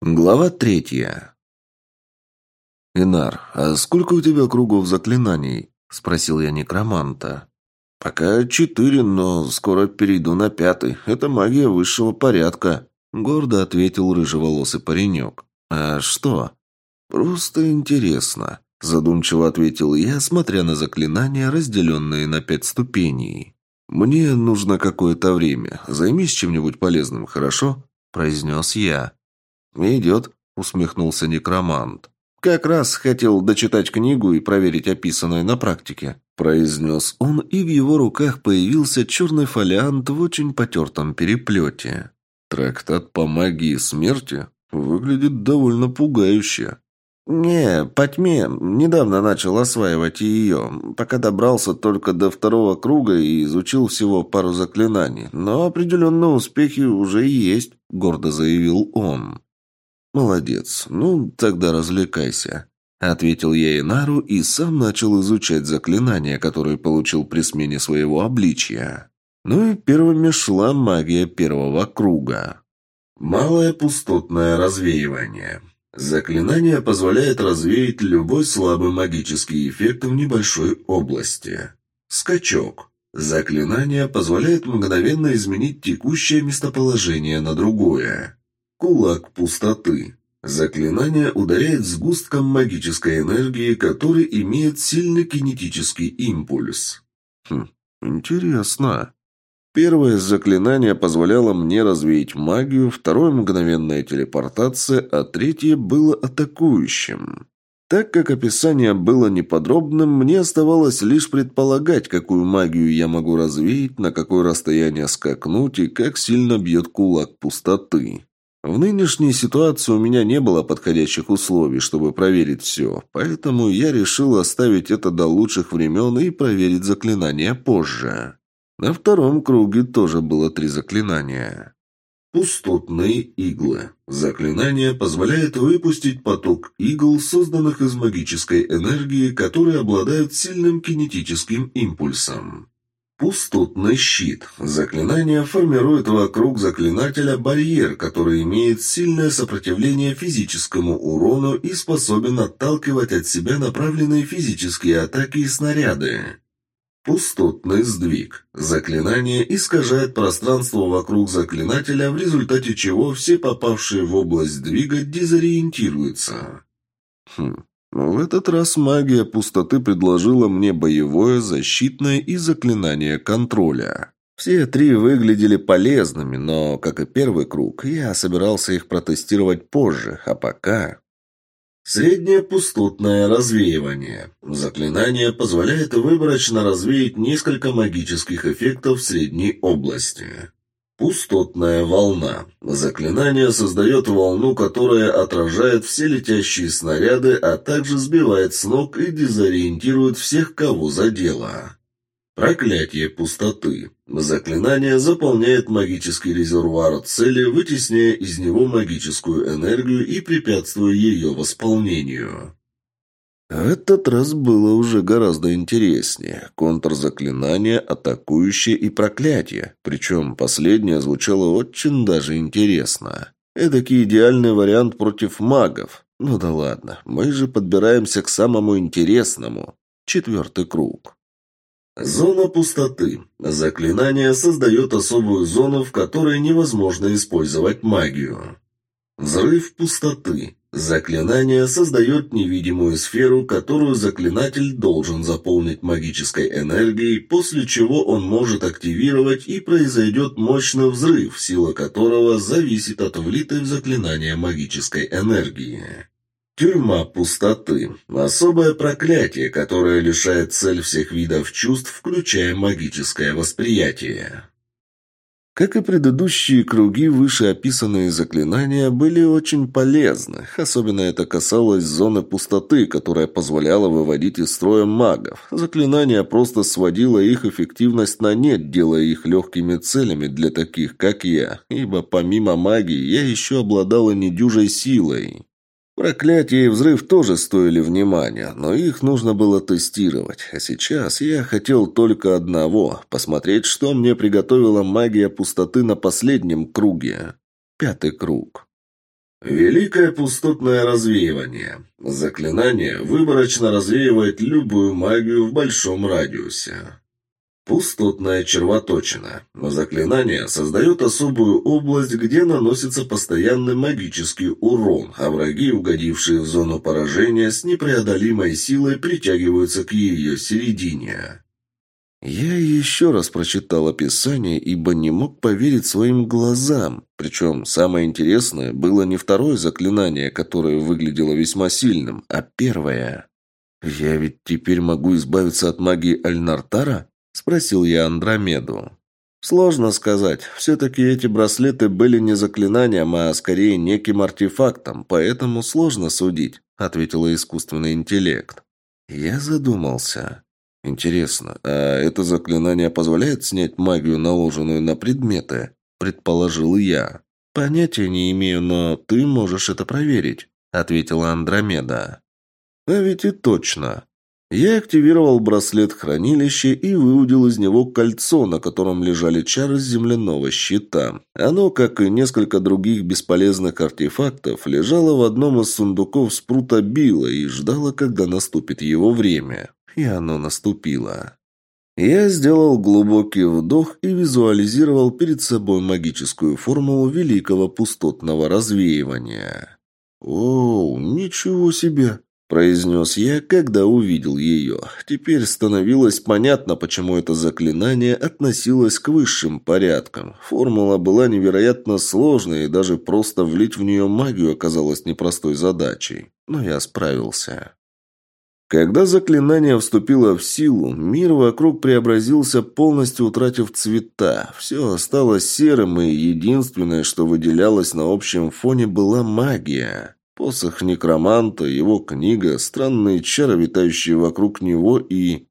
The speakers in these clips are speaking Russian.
Глава третья. «Инар, а сколько у тебя кругов заклинаний?» – спросил я некроманта. «Пока четыре, но скоро перейду на пятый. Это магия высшего порядка», – гордо ответил рыжеволосый паренек. «А что?» «Просто интересно», – задумчиво ответил я, смотря на заклинания, разделенные на пять ступеней. «Мне нужно какое-то время. Займись чем-нибудь полезным, хорошо?» – произнес я. «Идет», — усмехнулся некромант. «Как раз хотел дочитать книгу и проверить описанное на практике», — произнес он, и в его руках появился черный фолиант в очень потертом переплете. «Трактат по магии смерти? Выглядит довольно пугающе». «Не, по тьме. Недавно начал осваивать ее. Пока добрался только до второго круга и изучил всего пару заклинаний. Но определенные успехи уже есть», — гордо заявил он. «Молодец. Ну, тогда развлекайся», — ответил я Инару и сам начал изучать заклинания, которые получил при смене своего обличия. Ну и первыми шла магия первого круга. Малое пустотное развеивание. Заклинание позволяет развеять любой слабый магический эффект в небольшой области. Скачок. Заклинание позволяет мгновенно изменить текущее местоположение на другое. Кулак пустоты. Заклинание ударяет сгустком магической энергии, который имеет сильный кинетический импульс. Хм, интересно. Первое заклинание позволяло мне развеять магию, второе – мгновенная телепортация, а третье было атакующим. Так как описание было неподробным, мне оставалось лишь предполагать, какую магию я могу развеять, на какое расстояние скакнуть и как сильно бьет кулак пустоты. В нынешней ситуации у меня не было подходящих условий, чтобы проверить все, поэтому я решил оставить это до лучших времен и проверить заклинания позже. На втором круге тоже было три заклинания. Пустотные иглы. Заклинание позволяет выпустить поток игл, созданных из магической энергии, которые обладают сильным кинетическим импульсом. Пустотный щит. Заклинание формирует вокруг заклинателя барьер, который имеет сильное сопротивление физическому урону и способен отталкивать от себя направленные физические атаки и снаряды. Пустотный сдвиг. Заклинание искажает пространство вокруг заклинателя, в результате чего все попавшие в область сдвига дезориентируются. Хм, в этот раз магия пустоты предложила мне боевое, защитное и заклинание контроля. Все три выглядели полезными, но, как и первый круг, я собирался их протестировать позже, а пока... Среднее пустотное развеивание. Заклинание позволяет выборочно развеять несколько магических эффектов в средней области. Пустотная волна. Заклинание создает волну, которая отражает все летящие снаряды, а также сбивает с ног и дезориентирует всех, кого задело. Проклятие пустоты. Заклинание заполняет магический резервуар цели, вытесняя из него магическую энергию и препятствуя ее восполнению. Этот раз было уже гораздо интереснее. Контрзаклинание, атакующее и проклятие. Причем последнее звучало очень даже интересно. Эдакий идеальный вариант против магов. Ну да ладно, мы же подбираемся к самому интересному. Четвертый круг. Зона пустоты. Заклинание создает особую зону, в которой невозможно использовать магию. Взрыв пустоты. Заклинание создает невидимую сферу, которую заклинатель должен заполнить магической энергией, после чего он может активировать и произойдет мощный взрыв, сила которого зависит от влитой в заклинание магической энергии. Тюрьма пустоты. Особое проклятие, которое лишает цель всех видов чувств, включая магическое восприятие. Как и предыдущие круги, вышеописанные заклинания были очень полезны. Особенно это касалось зоны пустоты, которая позволяла выводить из строя магов. Заклинание просто сводило их эффективность на нет, делая их легкими целями для таких, как я. Ибо помимо магии, я еще обладала недюжей силой. Проклятие и взрыв тоже стоили внимания, но их нужно было тестировать. А сейчас я хотел только одного – посмотреть, что мне приготовила магия пустоты на последнем круге. Пятый круг. Великое пустотное развеивание. Заклинание выборочно развеивает любую магию в большом радиусе. Пустотная червоточина. Заклинание создает особую область, где наносится постоянный магический урон, а враги, угодившие в зону поражения, с непреодолимой силой притягиваются к ее середине. Я еще раз прочитал описание, ибо не мог поверить своим глазам. Причем самое интересное было не второе заклинание, которое выглядело весьма сильным, а первое. Я ведь теперь могу избавиться от магии Альнартара? Спросил я Андромеду. Сложно сказать. Все-таки эти браслеты были не заклинанием, а скорее неким артефактом, поэтому сложно судить, ответила искусственный интеллект. Я задумался. Интересно, а это заклинание позволяет снять магию, наложенную на предметы? Предположил я. Понятия не имею, но ты можешь это проверить, ответила Андромеда. А ведь и точно. Я активировал браслет хранилища и выудил из него кольцо, на котором лежали чары земляного щита. Оно, как и несколько других бесполезных артефактов, лежало в одном из сундуков спрута Билла и ждало, когда наступит его время. И оно наступило. Я сделал глубокий вдох и визуализировал перед собой магическую формулу великого пустотного развеивания. «Оу, ничего себе!» Произнес я, когда увидел ее. Теперь становилось понятно, почему это заклинание относилось к высшим порядкам. Формула была невероятно сложной, и даже просто влить в нее магию оказалось непростой задачей. Но я справился. Когда заклинание вступило в силу, мир вокруг преобразился, полностью утратив цвета. Все осталось серым, и единственное, что выделялось на общем фоне, была магия. Посох некроманта, его книга, странные чары, витающие вокруг него и...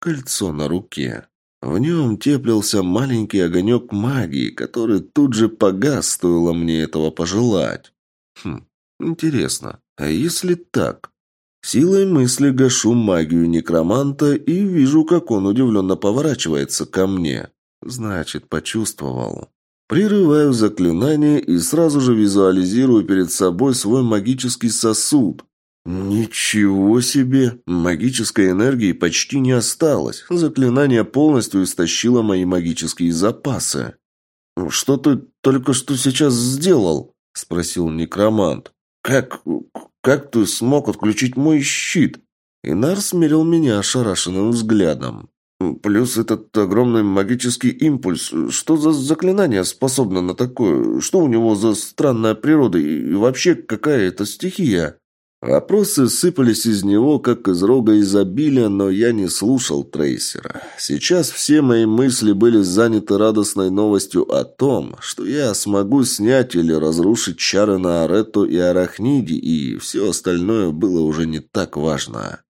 Кольцо на руке. В нем теплился маленький огонек магии, который тут же погас, стоило мне этого пожелать. Хм, интересно, а если так? Силой мысли гашу магию некроманта и вижу, как он удивленно поворачивается ко мне. Значит, почувствовал. Прерываю заклинание и сразу же визуализирую перед собой свой магический сосуд. Ничего себе! Магической энергии почти не осталось. Заклинание полностью истощило мои магические запасы. «Что ты только что сейчас сделал?» – спросил некромант. «Как... как ты смог отключить мой щит?» Инар смирил меня ошарашенным взглядом. Плюс этот огромный магический импульс. Что за заклинание способно на такое? Что у него за странная природа? И вообще, какая это стихия? Вопросы сыпались из него, как из рога изобилия, но я не слушал трейсера. Сейчас все мои мысли были заняты радостной новостью о том, что я смогу снять или разрушить чары на Арету и Арахниде, и все остальное было уже не так важно.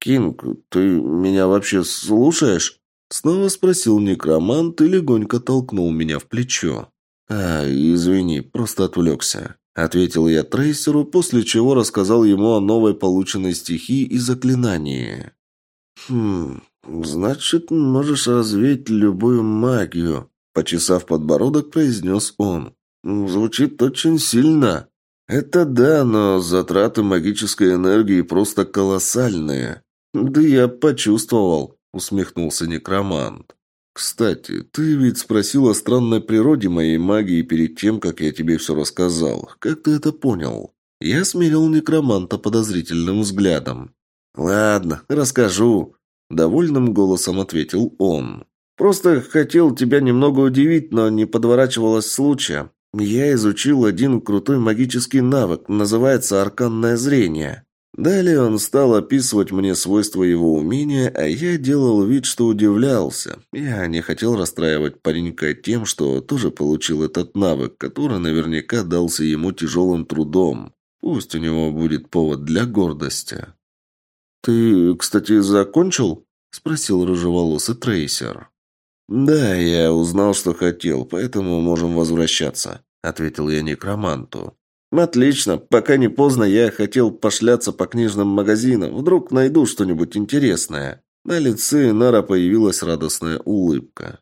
«Кинг, ты меня вообще слушаешь?» Снова спросил некромант и легонько толкнул меня в плечо. «А, извини, просто отвлекся», — ответил я трейсеру, после чего рассказал ему о новой полученной стихии и заклинании. «Хм, значит, можешь развеять любую магию», — почесав подбородок, произнес он. «Звучит очень сильно». «Это да, но затраты магической энергии просто колоссальные. «Да я почувствовал», — усмехнулся некромант. «Кстати, ты ведь спросил о странной природе моей магии перед тем, как я тебе все рассказал. Как ты это понял?» Я смирил некроманта подозрительным взглядом. «Ладно, расскажу», — довольным голосом ответил он. «Просто хотел тебя немного удивить, но не подворачивалось случая. Я изучил один крутой магический навык, называется «Арканное зрение». Далее он стал описывать мне свойства его умения, а я делал вид, что удивлялся. Я не хотел расстраивать паренька тем, что тоже получил этот навык, который наверняка дался ему тяжелым трудом. Пусть у него будет повод для гордости. «Ты, кстати, закончил?» – спросил рыжеволосый трейсер. «Да, я узнал, что хотел, поэтому можем возвращаться», – ответил я некроманту. «Отлично. Пока не поздно, я хотел пошляться по книжным магазинам. Вдруг найду что-нибудь интересное». На лице Нара появилась радостная улыбка.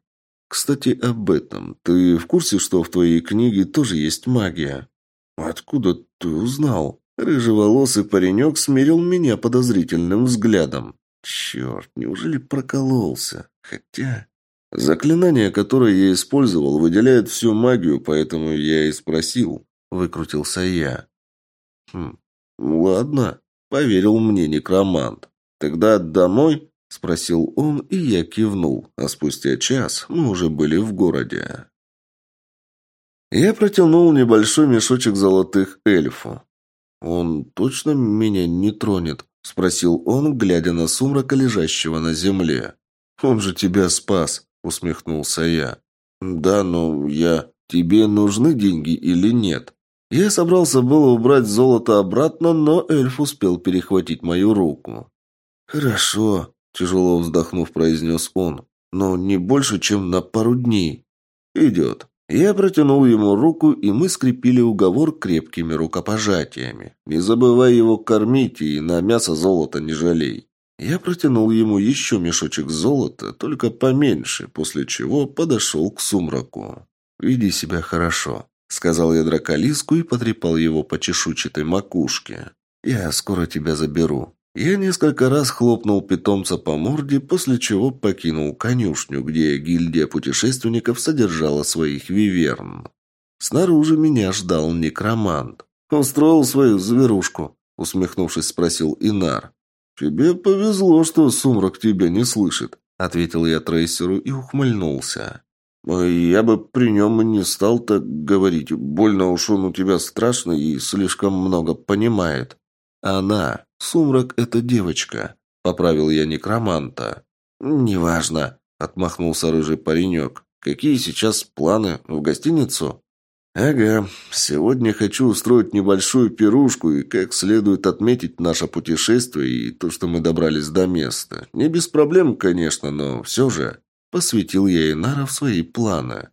«Кстати, об этом. Ты в курсе, что в твоей книге тоже есть магия?» откуда ты узнал?» Рыжеволосый паренек смирил меня подозрительным взглядом. Черт, неужели прокололся? Хотя... Заклинание, которое я использовал, выделяет всю магию, поэтому я и спросил. Выкрутился я. Хм, ладно, поверил мне некромант. Тогда домой? Спросил он, и я кивнул, а спустя час мы уже были в городе. Я протянул небольшой мешочек золотых эльфу. «Он точно меня не тронет?» – спросил он, глядя на сумрака, лежащего на земле. «Он же тебя спас», – усмехнулся я. «Да, но я... Тебе нужны деньги или нет?» Я собрался было убрать золото обратно, но эльф успел перехватить мою руку. «Хорошо», – тяжело вздохнув, произнес он, – «но не больше, чем на пару дней». «Идет». Я протянул ему руку, и мы скрепили уговор крепкими рукопожатиями. Не забывай его кормить и на мясо золота не жалей. Я протянул ему еще мешочек золота, только поменьше, после чего подошел к сумраку. «Веди себя хорошо», — сказал я драколиску и потрепал его по чешуйчатой макушке. «Я скоро тебя заберу. Я несколько раз хлопнул питомца по морде, после чего покинул конюшню, где гильдия путешественников содержала своих виверн. Снаружи меня ждал некромант. «Устроил свою зверушку», — усмехнувшись, спросил Инар. «Тебе повезло, что сумрак тебя не слышит», — ответил я трейсеру и ухмыльнулся. «Я бы при нем и не стал так говорить. Больно уж он у тебя страшный и слишком много понимает». «Она. Сумрак — это девочка», — поправил я некроманта. «Неважно», — отмахнулся рыжий паренек. «Какие сейчас планы? В гостиницу?» «Ага. Сегодня хочу устроить небольшую пирушку и как следует отметить наше путешествие и то, что мы добрались до места. Не без проблем, конечно, но все же...» Посвятил я Инара в свои планы.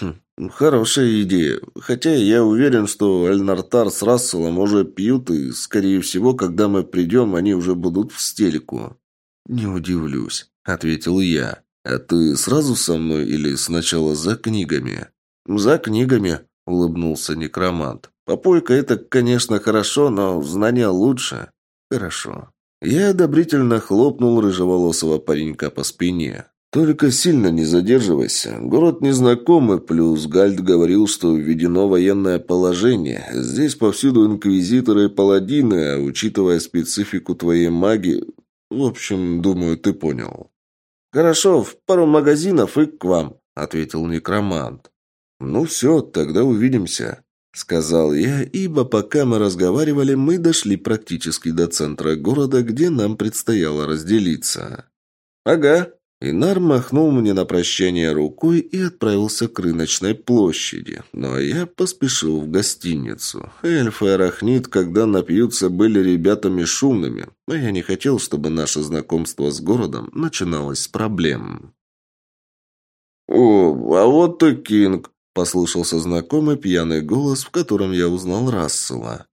Хм, хорошая идея. Хотя я уверен, что Эльнартар с Расселом уже пьют, и, скорее всего, когда мы придем, они уже будут в стельку. Не удивлюсь, ответил я. А ты сразу со мной или сначала за книгами? За книгами, улыбнулся некромант. Попойка это, конечно, хорошо, но знания лучше. Хорошо. Я одобрительно хлопнул рыжеволосого паренька по спине. Только сильно не задерживайся. Город незнакомый, плюс Гальд говорил, что введено военное положение. Здесь повсюду инквизиторы и паладины, а учитывая специфику твоей магии... В общем, думаю, ты понял. «Хорошо, в пару магазинов и к вам», — ответил некромант. «Ну все, тогда увидимся», — сказал я, ибо пока мы разговаривали, мы дошли практически до центра города, где нам предстояло разделиться. «Ага», Инар махнул мне на прощание рукой и отправился к рыночной площади. Но я поспешил в гостиницу. Эльф и Арахнит, когда напьются, были ребятами шумными, но я не хотел, чтобы наше знакомство с городом начиналось с проблем. «О, а вот и Кинг!» – послышался знакомый пьяный голос, в котором я узнал Рассела.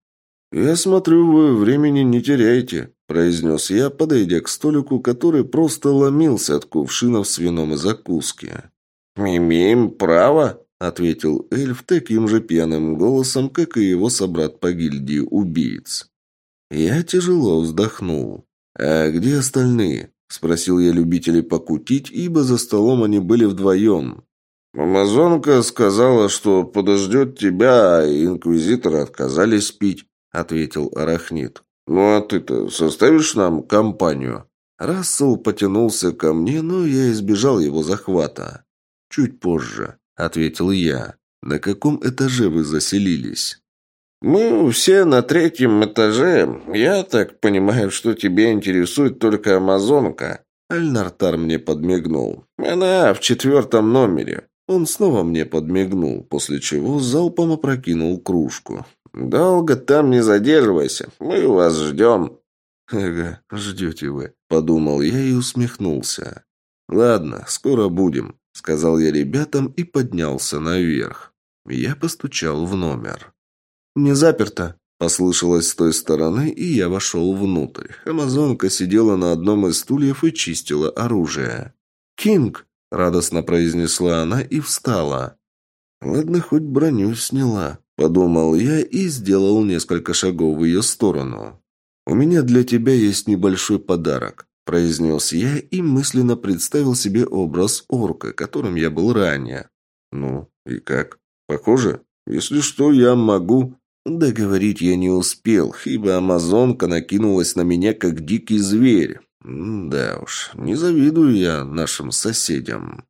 «Я смотрю, вы времени не теряете», – произнес я, подойдя к столику, который просто ломился от кувшинов с вином и закуски. «Имеем право», – ответил эльф таким же пьяным голосом, как и его собрат по гильдии убийц. Я тяжело вздохнул. «А где остальные?» – спросил я любителей покутить, ибо за столом они были вдвоем. «Амазонка сказала, что подождет тебя, а инквизиторы отказались пить», ответил Арахнит. «Ну а ты-то составишь нам компанию?» Рассел потянулся ко мне, но я избежал его захвата. «Чуть позже», — ответил я. «На каком этаже вы заселились?» «Мы все на третьем этаже. Я так понимаю, что тебя интересует только Амазонка». Альнартар мне подмигнул. «Она в четвертом номере». Он снова мне подмигнул, после чего залпом опрокинул кружку. «Долго там не задерживайся, мы вас ждем». «Ага, ждете вы», — подумал я и усмехнулся. «Ладно, скоро будем», — сказал я ребятам и поднялся наверх. Я постучал в номер. «Не заперто», — послышалось с той стороны, и я вошел внутрь. Амазонка сидела на одном из стульев и чистила оружие. «Кинг!» — радостно произнесла она и встала. «Ладно, хоть броню сняла», – подумал я и сделал несколько шагов в ее сторону. «У меня для тебя есть небольшой подарок», – произнес я и мысленно представил себе образ орка, которым я был ранее. «Ну, и как? Похоже? Если что, я могу...» Договорить я не успел, ибо амазонка накинулась на меня, как дикий зверь. да уж, не завидую я нашим соседям.